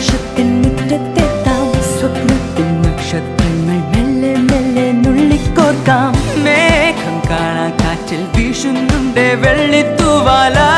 ആകാശത്തിൻ മുറ്റത്തെത്താം സ്വപ്നത്തിൻ നക്ഷത്രങ്ങൾ മെല്ലെ മെല്ലെ നുള്ളിക്കോർക്കാം. മേഘം കാറ്റിൽ വീശുന്നുണ്ട് വെള്ളിത്തൂവാലാ